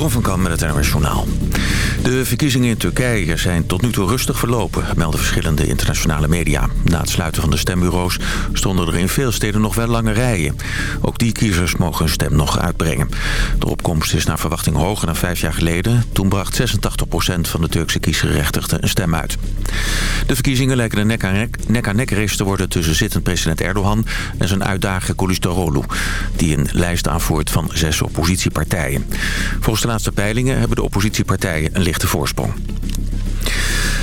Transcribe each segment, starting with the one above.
Jeroen van Kam met het NOS Journaal. De verkiezingen in Turkije zijn tot nu toe rustig verlopen, melden verschillende internationale media. Na het sluiten van de stembureaus stonden er in veel steden nog wel lange rijen. Ook die kiezers mogen hun stem nog uitbrengen. De opkomst is naar verwachting hoger dan vijf jaar geleden. Toen bracht 86% van de Turkse kiesgerechtigden een stem uit. De verkiezingen lijken een nek-aan-nek race te worden tussen zittend president Erdogan en zijn uitdager Kılıçdaroğlu, die een lijst aanvoert van zes oppositiepartijen. Volgens de laatste peilingen hebben de oppositiepartijen een lichte voorsprong.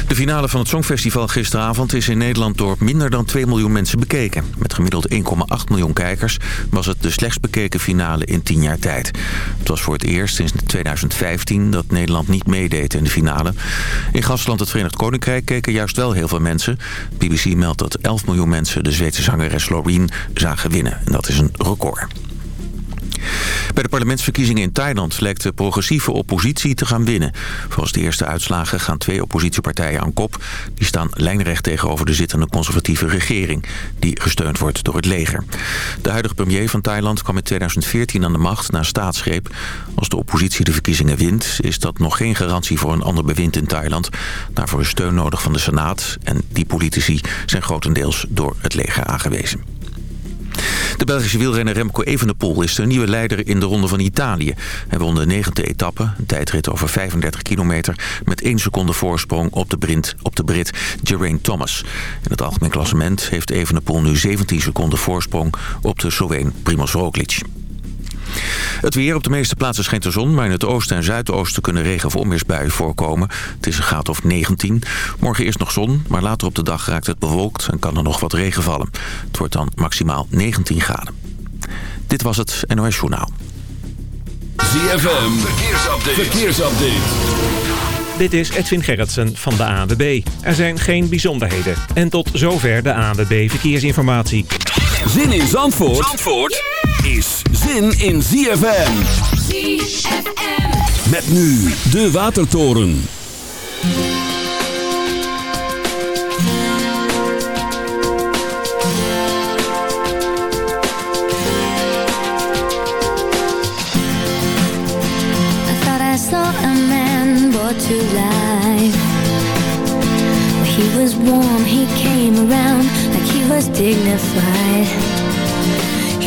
De finale van het Songfestival gisteravond is in Nederland door minder dan 2 miljoen mensen bekeken. Met gemiddeld 1,8 miljoen kijkers was het de slechtst bekeken finale in 10 jaar tijd. Het was voor het eerst sinds 2015 dat Nederland niet meedeed in de finale. In gastland het Verenigd Koninkrijk keken juist wel heel veel mensen. BBC meldt dat 11 miljoen mensen de Zweedse zangeres Loreen zagen winnen. En dat is een record. Bij de parlementsverkiezingen in Thailand lijkt de progressieve oppositie te gaan winnen. Volgens de eerste uitslagen gaan twee oppositiepartijen aan kop. Die staan lijnrecht tegenover de zittende conservatieve regering... die gesteund wordt door het leger. De huidige premier van Thailand kwam in 2014 aan de macht na staatsgreep. Als de oppositie de verkiezingen wint... is dat nog geen garantie voor een ander bewind in Thailand. Daarvoor is steun nodig van de Senaat. En die politici zijn grotendeels door het leger aangewezen. De Belgische wielrenner Remco Evenepoel is de nieuwe leider in de Ronde van Italië. Hij won de negende etappe, een tijdrit over 35 kilometer... met 1 seconde voorsprong op de, Brit, op de Brit Geraint Thomas. In het algemeen klassement heeft Evenepoel nu 17 seconden voorsprong... op de Sloveen Primoz Roglic. Het weer op de meeste plaatsen schijnt de zon... maar in het oosten en zuidoosten kunnen regen- of onweersbuien voorkomen. Het is een graad of 19. Morgen eerst nog zon, maar later op de dag raakt het bewolkt... en kan er nog wat regen vallen. Het wordt dan maximaal 19 graden. Dit was het NOS Journaal. ZFM, verkeersupdate. verkeersupdate. Dit is Edwin Gerritsen van de ANWB. Er zijn geen bijzonderheden. En tot zover de ANWB Verkeersinformatie. Zin in Zandvoort, Zandvoort is zin in ZFM. ZFM. Met nu de Watertoren. to life. He was warm, he came around like he was dignified.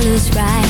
I right.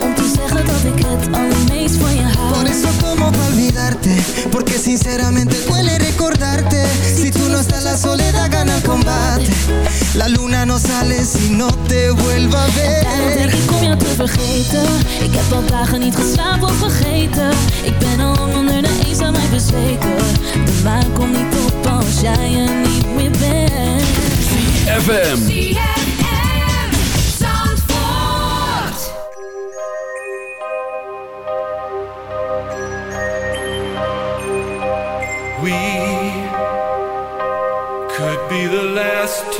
ik het allermeest van je Por eso como pa' olvidarte Porque sinceramente duele recordarte. Si tú no estás la soledad gana el combate. La luna no sale si no te vuelva a Daarom denk ver ik om jou te vergeten. Ik heb al dagen niet geslapen of vergeten. Ik ben al lang onder de eens aan mij bezweken. De maan komt niet op als jij er niet meer bent. FM.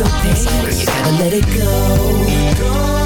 Your pace you gotta let it go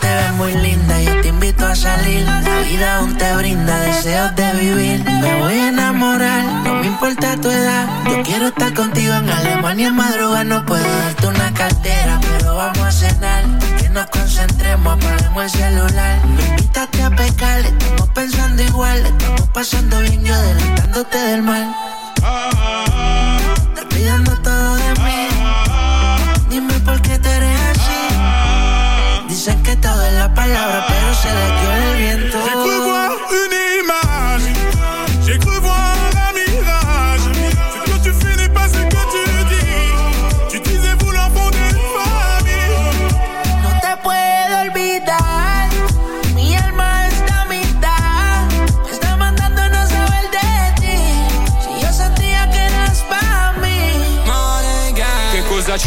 te ves muy linda. Yo te invito a salir. La vida aún te brinda deseos de vivir. Me voy a enamorar, no me importa tu edad. Yo quiero estar contigo en Alemania en madrugada. No puedo darte una cartera, pero vamos a cenar. Que nos concentremos, apagamos el celular. Me invitaste a pecar, estamos pensando igual. Estamos pasando bien, yo adelantándote del mal. Dicen que todo es la palabra, pero se le dio el viento.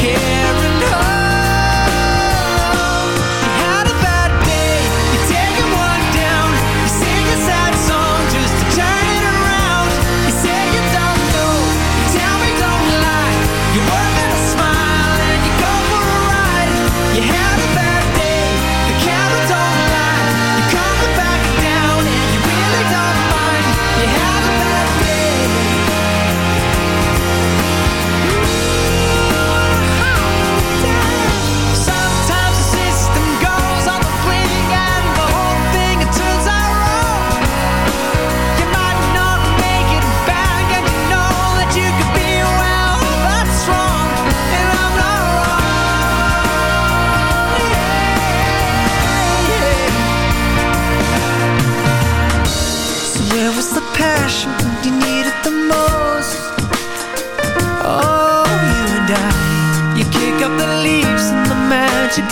care.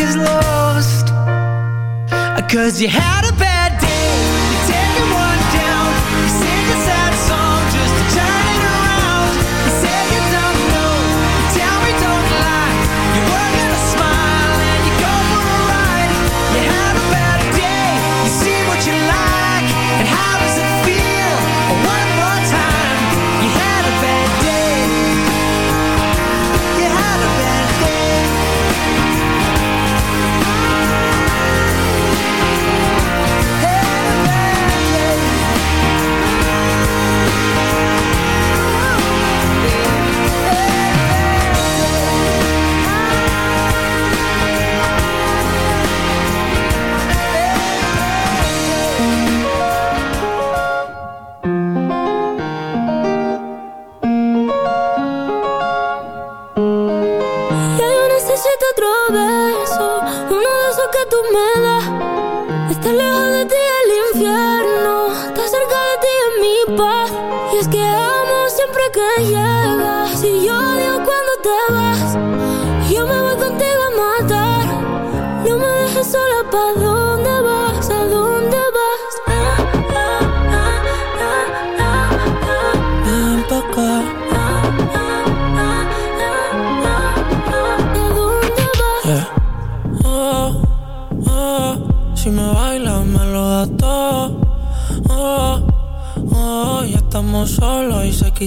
is lost. Cause you had a bad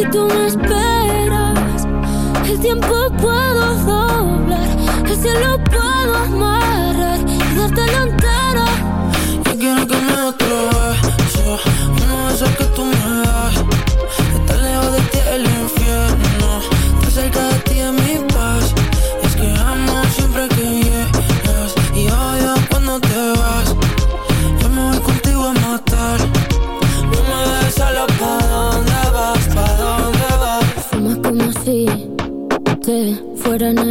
Si tú me esperas, el tiempo puedo